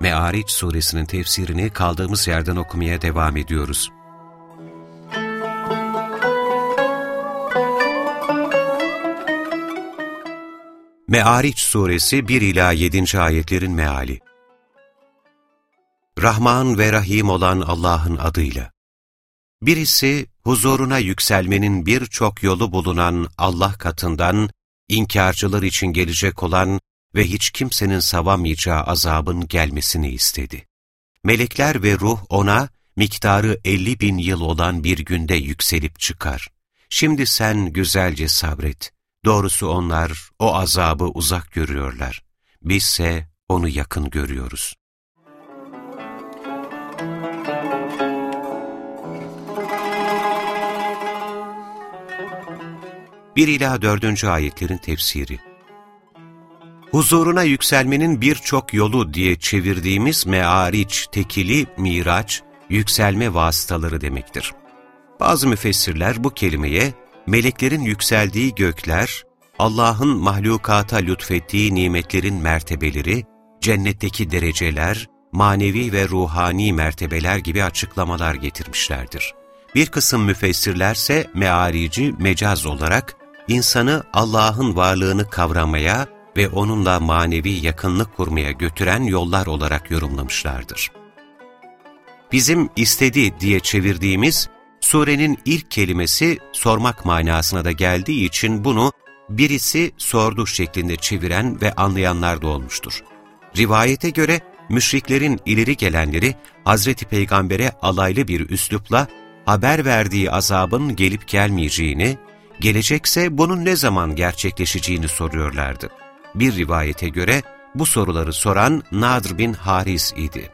Me'ariç suresinin tefsirini kaldığımız yerden okumaya devam ediyoruz. Me'ariç suresi 1 ila 7. ayetlerin meali. Rahman ve Rahim olan Allah'ın adıyla. Birisi huzuruna yükselmenin birçok yolu bulunan Allah katından inkarcılar için gelecek olan ve hiç kimsenin savamayacağı azabın gelmesini istedi. Melekler ve ruh ona miktarı elli bin yıl olan bir günde yükselip çıkar. Şimdi sen güzelce sabret. Doğrusu onlar o azabı uzak görüyorlar. Bizse onu yakın görüyoruz. 1 ila 4. ayetlerin tefsiri. Huzuruna yükselmenin birçok yolu diye çevirdiğimiz meariç, tekili, miraç, yükselme vasıtaları demektir. Bazı müfessirler bu kelimeye meleklerin yükseldiği gökler, Allah'ın mahlukata lütfettiği nimetlerin mertebeleri, cennetteki dereceler, manevi ve ruhani mertebeler gibi açıklamalar getirmişlerdir. Bir kısım müfessirlerse mearici mecaz olarak insanı Allah'ın varlığını kavramaya ve onunla manevi yakınlık kurmaya götüren yollar olarak yorumlamışlardır. Bizim istedi diye çevirdiğimiz surenin ilk kelimesi sormak manasına da geldiği için bunu birisi sordu şeklinde çeviren ve anlayanlar da olmuştur. Rivayete göre müşriklerin ileri gelenleri Hazreti Peygamber'e alaylı bir üslupla haber verdiği azabın gelip gelmeyeceğini gelecekse bunun ne zaman gerçekleşeceğini soruyorlardı. Bir rivayete göre bu soruları soran Nadr bin Haris idi.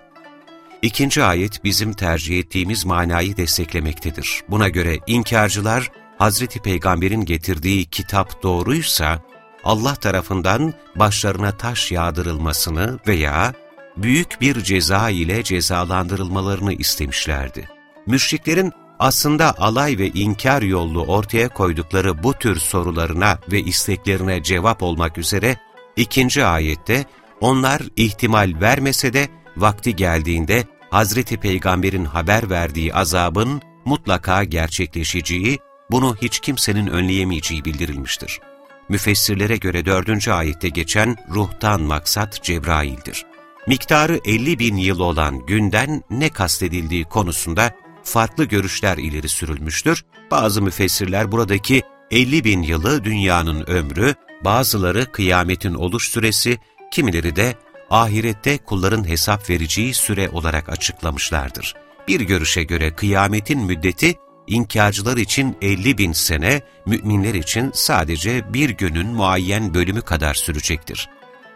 İkinci ayet bizim tercih ettiğimiz manayı desteklemektedir. Buna göre inkarcılar, Hazreti Peygamber'in getirdiği kitap doğruysa, Allah tarafından başlarına taş yağdırılmasını veya büyük bir ceza ile cezalandırılmalarını istemişlerdi. Müşriklerin aslında alay ve inkar yollu ortaya koydukları bu tür sorularına ve isteklerine cevap olmak üzere ikinci ayette onlar ihtimal vermese de vakti geldiğinde Hazreti Peygamber'in haber verdiği azabın mutlaka gerçekleşeceği, bunu hiç kimsenin önleyemeyeceği bildirilmiştir. Müfessirlere göre dördüncü ayette geçen ruhtan maksat Cebrail'dir. Miktarı 50 bin yıl olan günden ne kastedildiği konusunda farklı görüşler ileri sürülmüştür. Bazı müfessirler buradaki 50 bin yılı dünyanın ömrü, bazıları kıyametin oluş süresi, kimileri de ahirette kulların hesap vereceği süre olarak açıklamışlardır. Bir görüşe göre kıyametin müddeti, inkarcılar için 50 bin sene, müminler için sadece bir günün muayyen bölümü kadar sürecektir.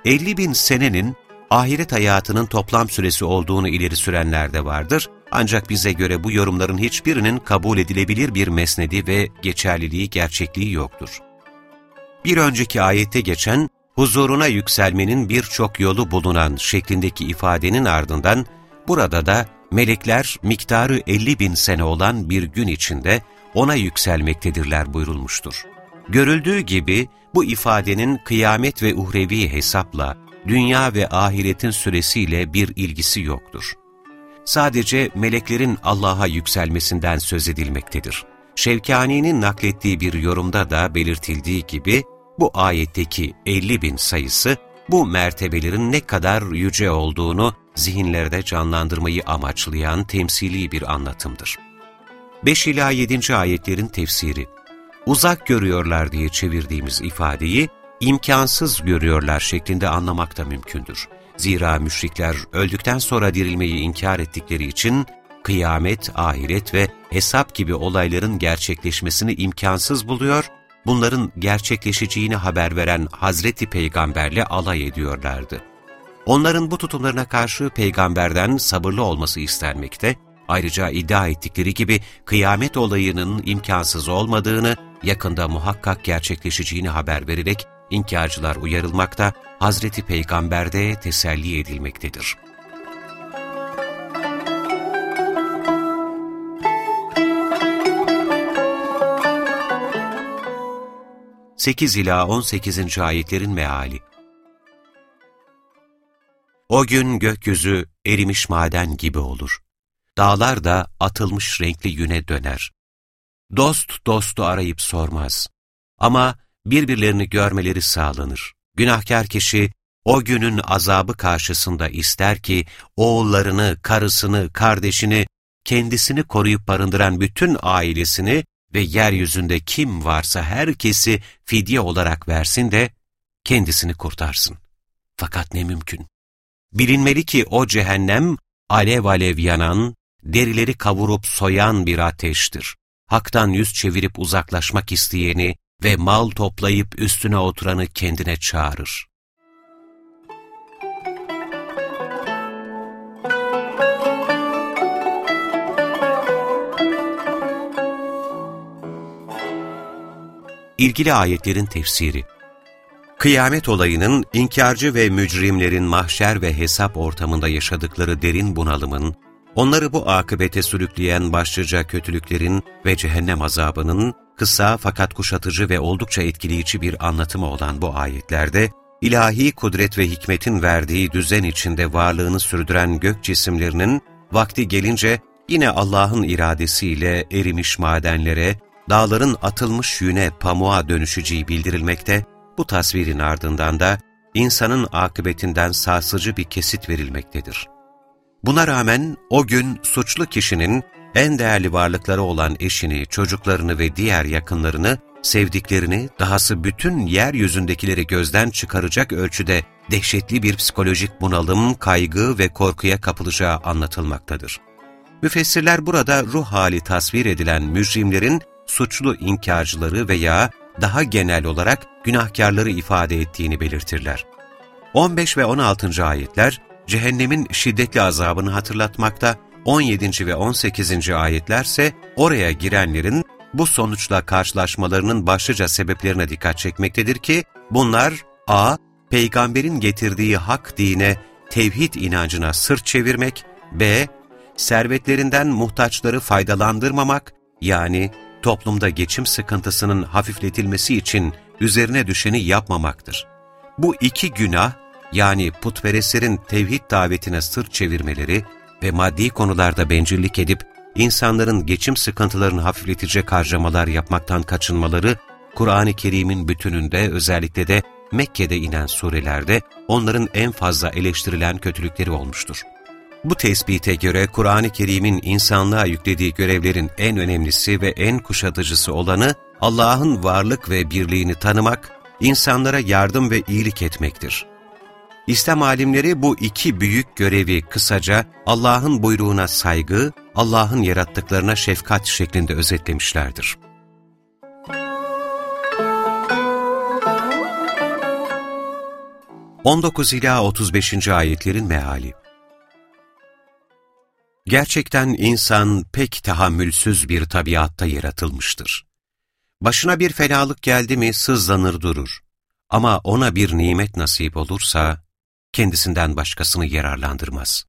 50 bin senenin ahiret hayatının toplam süresi olduğunu ileri sürenler de vardır. Ancak bize göre bu yorumların hiçbirinin kabul edilebilir bir mesnedi ve geçerliliği, gerçekliği yoktur. Bir önceki ayette geçen, huzuruna yükselmenin birçok yolu bulunan şeklindeki ifadenin ardından, burada da melekler miktarı 50 bin sene olan bir gün içinde ona yükselmektedirler buyurulmuştur. Görüldüğü gibi bu ifadenin kıyamet ve uhrevi hesapla, dünya ve ahiretin süresiyle bir ilgisi yoktur. Sadece meleklerin Allah'a yükselmesinden söz edilmektedir. Şevkani'nin naklettiği bir yorumda da belirtildiği gibi, bu ayetteki 50 bin sayısı, bu mertebelerin ne kadar yüce olduğunu zihinlerde canlandırmayı amaçlayan temsili bir anlatımdır. 5 ila 7. ayetlerin tefsiri Uzak görüyorlar diye çevirdiğimiz ifadeyi, imkansız görüyorlar şeklinde anlamak da mümkündür. Zira müşrikler öldükten sonra dirilmeyi inkar ettikleri için kıyamet, ahiret ve hesap gibi olayların gerçekleşmesini imkansız buluyor, bunların gerçekleşeceğini haber veren Hazreti Peygamberle alay ediyorlardı. Onların bu tutumlarına karşı peygamberden sabırlı olması istenmekte, ayrıca iddia ettikleri gibi kıyamet olayının imkansız olmadığını, yakında muhakkak gerçekleşeceğini haber vererek inkarcılar uyarılmakta, Hazreti Peygamber'de teselli edilmektedir. 8 ila 18. ayetlerin meali. O gün gökyüzü erimiş maden gibi olur. Dağlar da atılmış renkli yüne döner. Dost dostu arayıp sormaz. Ama birbirlerini görmeleri sağlanır. Günahkar kişi o günün azabı karşısında ister ki oğullarını, karısını, kardeşini, kendisini koruyup barındıran bütün ailesini ve yeryüzünde kim varsa herkesi fidye olarak versin de kendisini kurtarsın. Fakat ne mümkün. Bilinmeli ki o cehennem alev alev yanan, derileri kavurup soyan bir ateştir. Hak'tan yüz çevirip uzaklaşmak isteyeni ve mal toplayıp üstüne oturanı kendine çağırır. İlgili ayetlerin tefsiri. Kıyamet olayının inkarcı ve mücrimlerin mahşer ve hesap ortamında yaşadıkları derin bunalımın, onları bu akıbete sürükleyen başlıca kötülüklerin ve cehennem azabının kısa fakat kuşatıcı ve oldukça etkileyici bir anlatımı olan bu ayetlerde, ilahi kudret ve hikmetin verdiği düzen içinde varlığını sürdüren gök cisimlerinin vakti gelince yine Allah'ın iradesiyle erimiş madenlere, dağların atılmış yüne pamuğa dönüşeceği bildirilmekte, bu tasvirin ardından da insanın akıbetinden sarsıcı bir kesit verilmektedir. Buna rağmen o gün suçlu kişinin en değerli varlıkları olan eşini, çocuklarını ve diğer yakınlarını, sevdiklerini, dahası bütün yeryüzündekileri gözden çıkaracak ölçüde dehşetli bir psikolojik bunalım, kaygı ve korkuya kapılacağı anlatılmaktadır. Müfessirler burada ruh hali tasvir edilen mücrimlerin suçlu inkarcıları veya daha genel olarak günahkarları ifade ettiğini belirtirler. 15 ve 16. ayetler cehennemin şiddetli azabını hatırlatmakta, 17. ve 18. ayetlerse oraya girenlerin bu sonuçla karşılaşmalarının başlıca sebeplerine dikkat çekmektedir ki bunlar a. Peygamberin getirdiği hak dine, tevhid inancına sırt çevirmek, b. Servetlerinden muhtaçları faydalandırmamak, yani toplumda geçim sıkıntısının hafifletilmesi için üzerine düşeni yapmamaktır. Bu iki günah, yani putperestlerin tevhid davetine sırt çevirmeleri ve maddi konularda bencillik edip insanların geçim sıkıntılarını hafifletecek harcamalar yapmaktan kaçınmaları, Kur'an-ı Kerim'in bütününde özellikle de Mekke'de inen surelerde onların en fazla eleştirilen kötülükleri olmuştur. Bu tespite göre Kur'an-ı Kerim'in insanlığa yüklediği görevlerin en önemlisi ve en kuşatıcısı olanı Allah'ın varlık ve birliğini tanımak, insanlara yardım ve iyilik etmektir. İslam alimleri bu iki büyük görevi kısaca Allah'ın buyruğuna saygı, Allah'ın yarattıklarına şefkat şeklinde özetlemişlerdir. İla 35. ayetlerin meali Gerçekten insan pek tahammülsüz bir tabiatta yaratılmıştır. Başına bir fenalık geldi mi sızlanır durur. Ama ona bir nimet nasip olursa, kendisinden başkasını yararlandırmaz.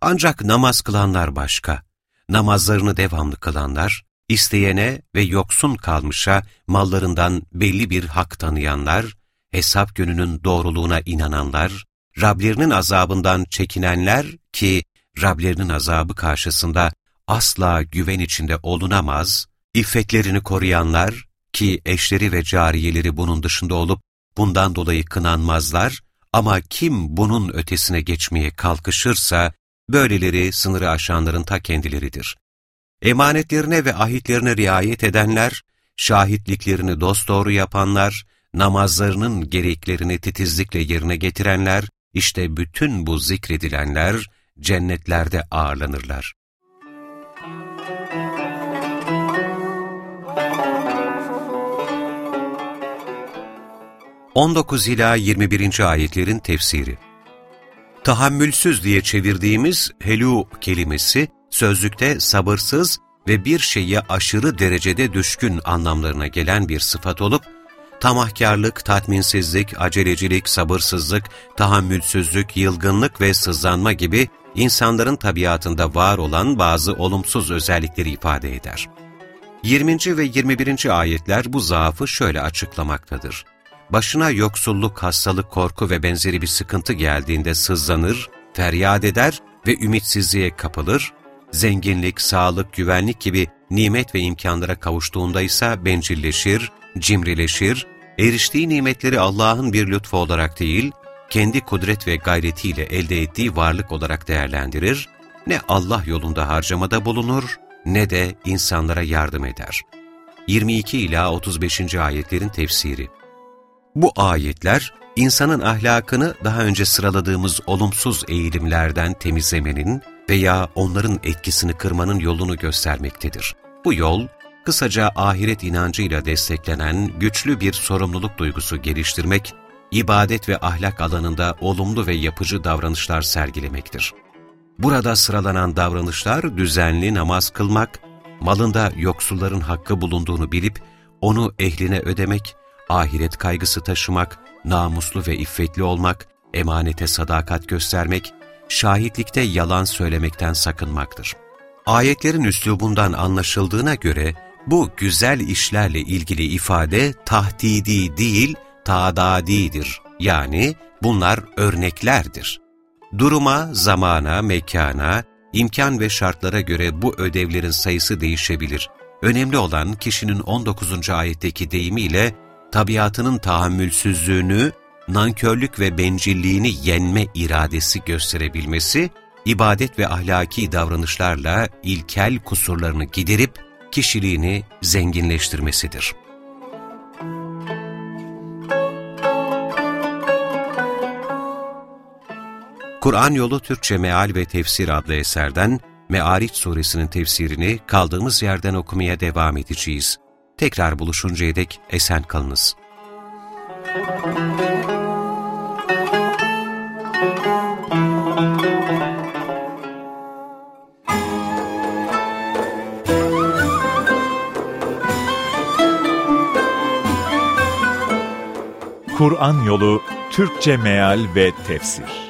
Ancak namaz kılanlar başka. Namazlarını devamlı kılanlar, isteyene ve yoksun kalmışa mallarından belli bir hak tanıyanlar, hesap gününün doğruluğuna inananlar, Rablerinin azabından çekinenler ki Rablerinin azabı karşısında asla güven içinde olunamaz, iffetlerini koruyanlar ki eşleri ve cariyeleri bunun dışında olup bundan dolayı kınanmazlar ama kim bunun ötesine geçmeye kalkışırsa böyleleri sınırı aşanların ta kendileridir. Emanetlerine ve ahitlerine riayet edenler, şahitliklerini dosdoğru yapanlar, namazlarının gereklerini titizlikle yerine getirenler, işte bütün bu zikredilenler, cennetlerde ağırlanırlar. On ila 21. ayetlerin tefsiri Tahammülsüz diye çevirdiğimiz helu kelimesi, sözlükte sabırsız ve bir şeye aşırı derecede düşkün anlamlarına gelen bir sıfat olup, tamahkarlık, tatminsizlik, acelecilik, sabırsızlık, tahammülsüzlük, yılgınlık ve sızlanma gibi insanların tabiatında var olan bazı olumsuz özellikleri ifade eder. 20. ve 21. ayetler bu zaafı şöyle açıklamaktadır. Başına yoksulluk, hastalık, korku ve benzeri bir sıkıntı geldiğinde sızlanır, feryat eder ve ümitsizliğe kapılır, zenginlik, sağlık, güvenlik gibi nimet ve imkanlara kavuştuğunda ise bencilleşir, cimrileşir, eriştiği nimetleri Allah'ın bir lütfu olarak değil, kendi kudret ve gayretiyle elde ettiği varlık olarak değerlendirir, ne Allah yolunda harcamada bulunur, ne de insanlara yardım eder. 22 ila 35. ayetlerin tefsiri Bu ayetler, insanın ahlakını daha önce sıraladığımız olumsuz eğilimlerden temizlemenin veya onların etkisini kırmanın yolunu göstermektedir. Bu yol, kısaca ahiret inancıyla desteklenen güçlü bir sorumluluk duygusu geliştirmek, ibadet ve ahlak alanında olumlu ve yapıcı davranışlar sergilemektir. Burada sıralanan davranışlar düzenli namaz kılmak, malında yoksulların hakkı bulunduğunu bilip onu ehline ödemek, ahiret kaygısı taşımak, namuslu ve iffetli olmak, emanete sadakat göstermek, şahitlikte yalan söylemekten sakınmaktır. Ayetlerin üslubundan anlaşıldığına göre bu güzel işlerle ilgili ifade tahdidi değil, tadadidir. Yani bunlar örneklerdir. Duruma, zamana, mekana, imkan ve şartlara göre bu ödevlerin sayısı değişebilir. Önemli olan kişinin 19. ayetteki deyimiyle tabiatının tahammülsüzlüğünü, nankörlük ve bencilliğini yenme iradesi gösterebilmesi, ibadet ve ahlaki davranışlarla ilkel kusurlarını giderip kişiliğini zenginleştirmesidir. Kur'an Yolu Türkçe Meal ve Tefsir adlı eserden Me'ariç suresinin tefsirini kaldığımız yerden okumaya devam edeceğiz. Tekrar buluşuncaya dek esen kalınız. Kur'an Yolu Türkçe Meal ve Tefsir